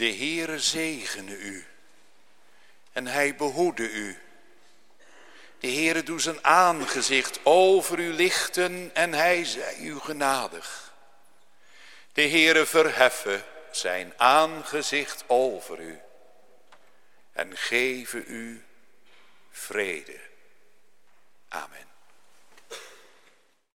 De Heere zegene u en hij behoede u. De Heere doet zijn aangezicht over u lichten en hij zij u genadig. De Heere verheffen zijn aangezicht over u en geven u vrede.